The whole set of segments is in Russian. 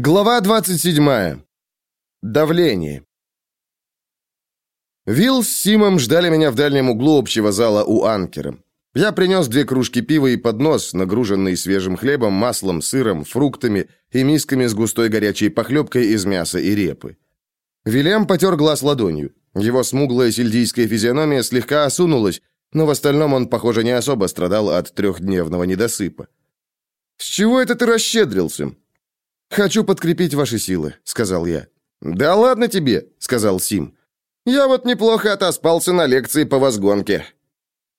Глава 27. Давление. Вилл с Симом ждали меня в дальнем углу общего зала у анкера. Я принес две кружки пива и поднос, нагруженный свежим хлебом, маслом, сыром, фруктами и мисками с густой горячей похлебкой из мяса и репы. Вильям потер глаз ладонью. Его смуглая сельдийская физиономия слегка осунулась, но в остальном он, похоже, не особо страдал от трехдневного недосыпа. «С чего это ты расщедрился?» «Хочу подкрепить ваши силы», — сказал я. «Да ладно тебе», — сказал Сим. «Я вот неплохо отоспался на лекции по возгонке».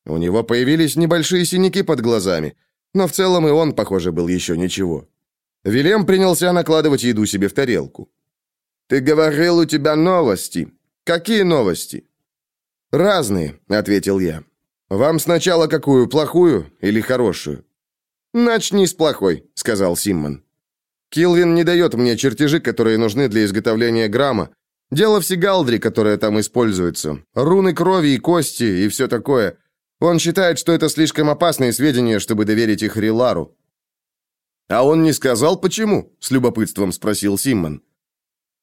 У него появились небольшие синяки под глазами, но в целом и он, похоже, был еще ничего. Вилем принялся накладывать еду себе в тарелку. «Ты говорил, у тебя новости. Какие новости?» «Разные», — ответил я. «Вам сначала какую, плохую или хорошую?» «Начни с плохой», — сказал Симмон. Килвин не дает мне чертежи, которые нужны для изготовления грамма. Дело в сигалдре, которая там используется. Руны крови и кости и все такое. Он считает, что это слишком опасные сведения, чтобы доверить их Рилару. «А он не сказал, почему?» — с любопытством спросил Симмон.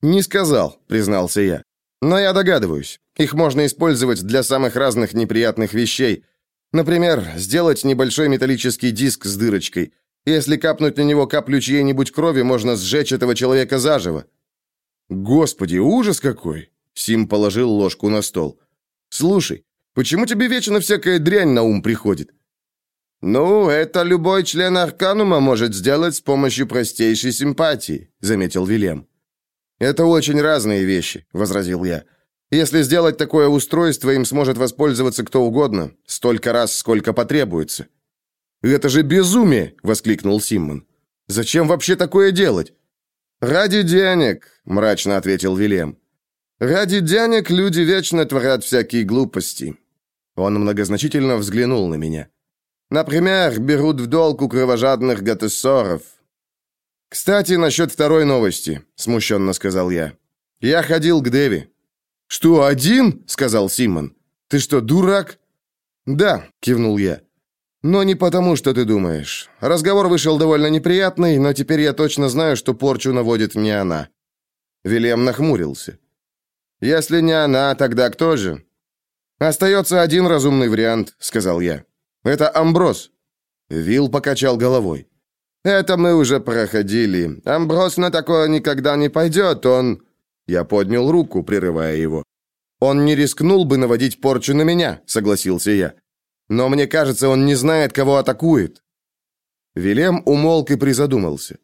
«Не сказал», — признался я. «Но я догадываюсь. Их можно использовать для самых разных неприятных вещей. Например, сделать небольшой металлический диск с дырочкой — если капнуть на него каплю чьей-нибудь крови, можно сжечь этого человека заживо. Господи, ужас какой! Сим положил ложку на стол. Слушай, почему тебе вечно всякая дрянь на ум приходит? Ну, это любой член Арканума может сделать с помощью простейшей симпатии, заметил Вильям. Это очень разные вещи, возразил я. Если сделать такое устройство, им сможет воспользоваться кто угодно, столько раз, сколько потребуется. «Это же безумие!» — воскликнул Симмон. «Зачем вообще такое делать?» «Ради денег», — мрачно ответил Вилем. «Ради денег люди вечно творят всякие глупости». Он многозначительно взглянул на меня. «Например, берут в долг у кровожадных гатессоров». «Кстати, насчет второй новости», — смущенно сказал я. «Я ходил к Деви». «Что, один?» — сказал Симмон. «Ты что, дурак?» «Да», — кивнул я. Но не потому, что ты думаешь. Разговор вышел довольно неприятный, но теперь я точно знаю, что порчу наводит не она. Вильям нахмурился. Если не она, тогда кто же? Остается один разумный вариант, сказал я. Это Амброс. Вил покачал головой. Это мы уже проходили. Амброс на такое никогда не пойдет, он Я поднял руку, прерывая его. Он не рискнул бы наводить порчу на меня, согласился я. Но мне кажется, он не знает, кого атакует. Вилем умолк и призадумался.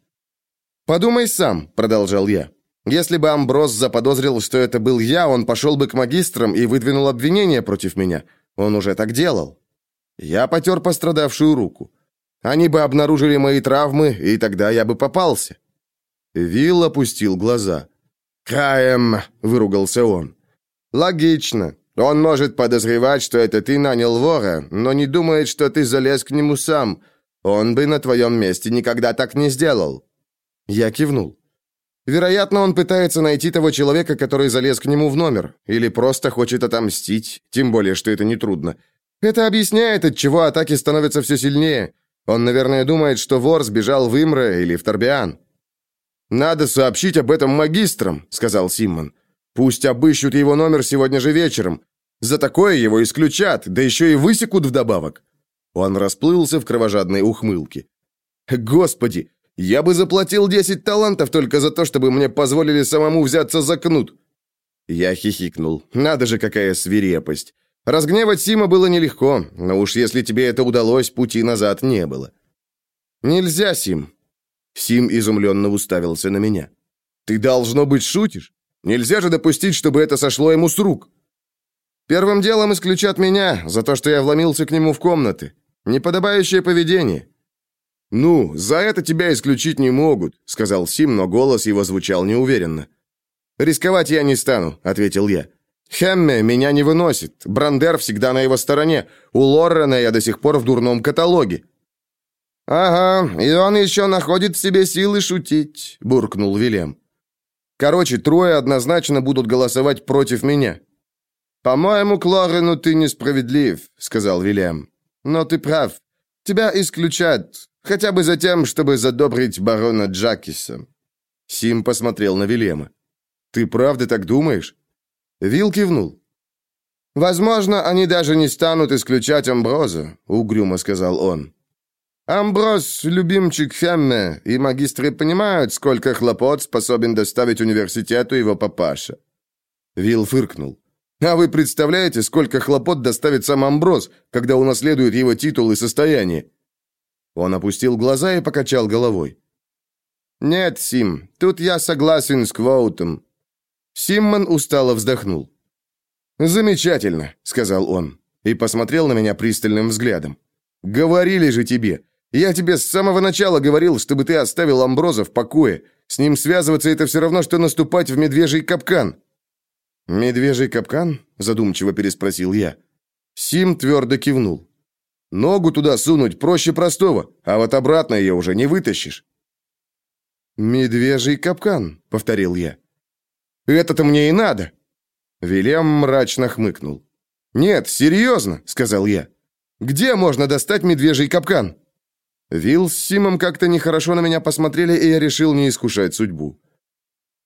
«Подумай сам», — продолжал я. «Если бы Амброс заподозрил, что это был я, он пошел бы к магистрам и выдвинул обвинение против меня. Он уже так делал». Я потер пострадавшую руку. Они бы обнаружили мои травмы, и тогда я бы попался. Вилл опустил глаза. «Каем!» — выругался он. «Логично. Он может подозревать, что это ты нанял вора, но не думает, что ты залез к нему сам. Он бы на твоем месте никогда так не сделал». Я кивнул. Вероятно, он пытается найти того человека, который залез к нему в номер, или просто хочет отомстить, тем более, что это нетрудно. Это объясняет, от чего атаки становятся все сильнее. Он, наверное, думает, что вор сбежал в Имре или в Торбиан. «Надо сообщить об этом магистрам», — сказал Симмон. Пусть обыщут его номер сегодня же вечером. За такое его исключат, да еще и высекут вдобавок». Он расплылся в кровожадной ухмылке. «Господи, я бы заплатил 10 талантов только за то, чтобы мне позволили самому взяться за кнут». Я хихикнул. «Надо же, какая свирепость. Разгневать Сима было нелегко, но уж если тебе это удалось, пути назад не было». «Нельзя, Сим». Сим изумленно уставился на меня. «Ты, должно быть, шутишь? Нельзя же допустить, чтобы это сошло ему с рук. Первым делом исключат меня за то, что я вломился к нему в комнаты. Неподобающее поведение. Ну, за это тебя исключить не могут, сказал Сим, но голос его звучал неуверенно. Рисковать я не стану, ответил я. Хемме меня не выносит. Брандер всегда на его стороне. У Лоррена я до сих пор в дурном каталоге. Ага, и он еще находит в себе силы шутить, буркнул Вилем. Короче, трое однозначно будут голосовать против меня. По-моему, Клорену ты несправедлив, сказал Вильям. Но ты прав. Тебя исключат, хотя бы за тем, чтобы задобрить барона Джакиса. Сим посмотрел на Вилема. «Ты правда так думаешь?» Вил кивнул. «Возможно, они даже не станут исключать Амброза», — угрюмо сказал он. «Амброз — любимчик Фемме, и магистры понимают, сколько хлопот способен доставить университету его папаша». Вил фыркнул. «А вы представляете, сколько хлопот доставит сам Амброз, когда унаследует его титул и состояние?» Он опустил глаза и покачал головой. «Нет, Сим, тут я согласен с Квоутом». Симмон устало вздохнул. «Замечательно», — сказал он, и посмотрел на меня пристальным взглядом. «Говорили же тебе. Я тебе с самого начала говорил, чтобы ты оставил Амброза в покое. С ним связываться — это все равно, что наступать в медвежий капкан». «Медвежий капкан?» — задумчиво переспросил я. Сим твердо кивнул. «Ногу туда сунуть проще простого, а вот обратно ее уже не вытащишь». «Медвежий капкан», — повторил я. «Это-то мне и надо». Вильям мрачно хмыкнул. «Нет, серьезно», — сказал я. «Где можно достать медвежий капкан?» Вилл с Симом как-то нехорошо на меня посмотрели, и я решил не искушать судьбу.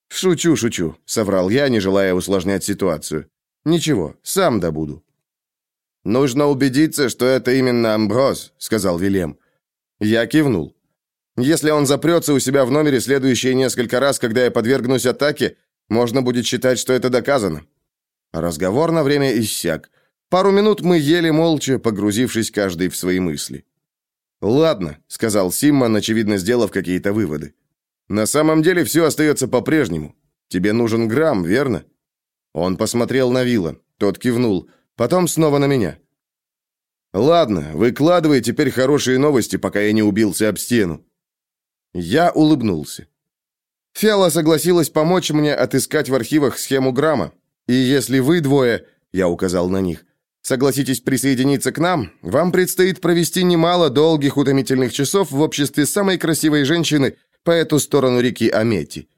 «Шучу, шучу», — соврал я, не желая усложнять ситуацию. «Ничего, сам добуду». «Нужно убедиться, что это именно Амброз», — сказал Вильям. Я кивнул. Если он запрется у себя в номере следующие несколько раз, когда я подвергнусь атаке, можно будет считать, что это доказано. Разговор на время иссяк. Пару минут мы ели молча, погрузившись каждый в свои мысли. «Ладно», — сказал Симмон, очевидно сделав какие-то выводы. «На самом деле все остается по-прежнему. Тебе нужен грамм, верно?» Он посмотрел на Вилла. Тот кивнул. Потом снова на меня. «Ладно, выкладывай теперь хорошие новости, пока я не убился об стену». Я улыбнулся. Фиала согласилась помочь мне отыскать в архивах схему грамма. И если вы двое, я указал на них, согласитесь присоединиться к нам, вам предстоит провести немало долгих утомительных часов в обществе самой красивой женщины по эту сторону реки Амети.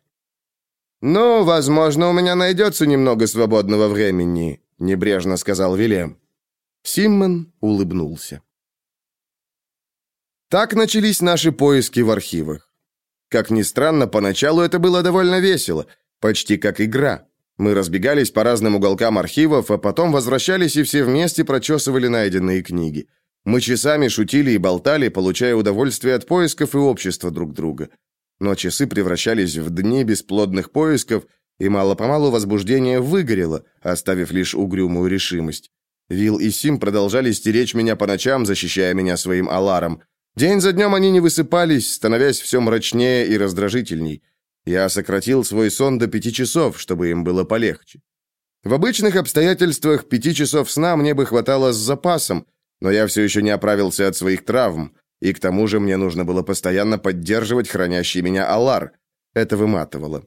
«Ну, возможно, у меня найдется немного свободного времени», — небрежно сказал Вильям. Симмон улыбнулся. Так начались наши поиски в архивах. Как ни странно, поначалу это было довольно весело, почти как игра. Мы разбегались по разным уголкам архивов, а потом возвращались и все вместе прочесывали найденные книги. Мы часами шутили и болтали, получая удовольствие от поисков и общества друг друга. Но часы превращались в дни бесплодных поисков, и мало-помалу возбуждение выгорело, оставив лишь угрюмую решимость. Вил и Сим продолжали стеречь меня по ночам, защищая меня своим аларом. День за днем они не высыпались, становясь все мрачнее и раздражительней. Я сократил свой сон до пяти часов, чтобы им было полегче. В обычных обстоятельствах пяти часов сна мне бы хватало с запасом, но я все еще не оправился от своих травм, и к тому же мне нужно было постоянно поддерживать хранящий меня алар. Это выматывало.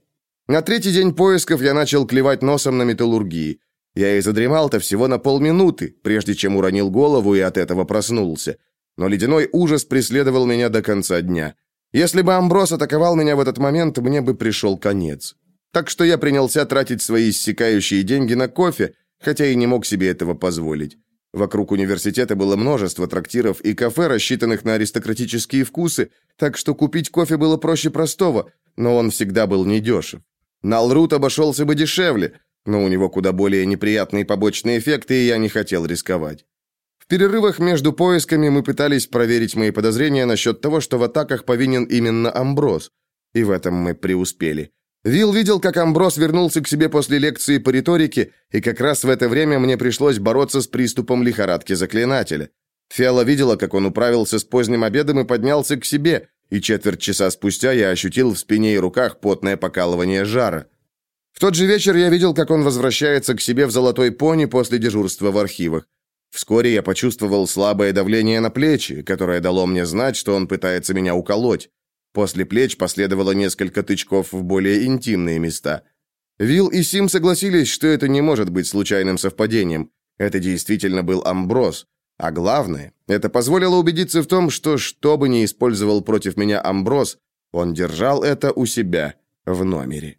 На третий день поисков я начал клевать носом на металлургии. Я и задремал-то всего на полминуты, прежде чем уронил голову и от этого проснулся но ледяной ужас преследовал меня до конца дня. Если бы Амброс атаковал меня в этот момент, мне бы пришел конец. Так что я принялся тратить свои иссякающие деньги на кофе, хотя и не мог себе этого позволить. Вокруг университета было множество трактиров и кафе, рассчитанных на аристократические вкусы, так что купить кофе было проще простого, но он всегда был недешев. Налрут обошелся бы дешевле, но у него куда более неприятные побочные эффекты, и я не хотел рисковать. В перерывах между поисками мы пытались проверить мои подозрения насчет того, что в атаках повинен именно Амброс. И в этом мы преуспели. Вил видел, как Амброс вернулся к себе после лекции по риторике, и как раз в это время мне пришлось бороться с приступом лихорадки заклинателя. Фиала видела, как он управился с поздним обедом и поднялся к себе, и четверть часа спустя я ощутил в спине и руках потное покалывание жара. В тот же вечер я видел, как он возвращается к себе в золотой пони после дежурства в архивах. Вскоре я почувствовал слабое давление на плечи, которое дало мне знать, что он пытается меня уколоть. После плеч последовало несколько тычков в более интимные места. Вил и Сим согласились, что это не может быть случайным совпадением. Это действительно был Амброс. А главное, это позволило убедиться в том, что что бы ни использовал против меня Амброс, он держал это у себя в номере.